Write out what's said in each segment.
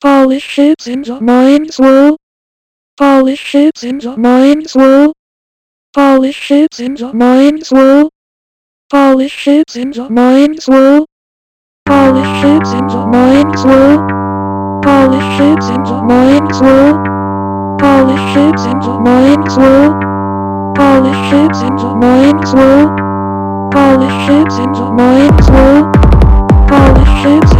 Polish ships in the mine swirl. Polish ships in the mine swirl. Polish ships in the mine swirl. Polish ships in the mine swirl. Polish ships in the mine swirl. Polish ships in the mine swirl. Polish ships in the mine swirl. Polish ships in the mine swirl. Polish ships in the mine swirl. Polish ships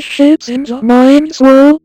Ships shit in the mind's world?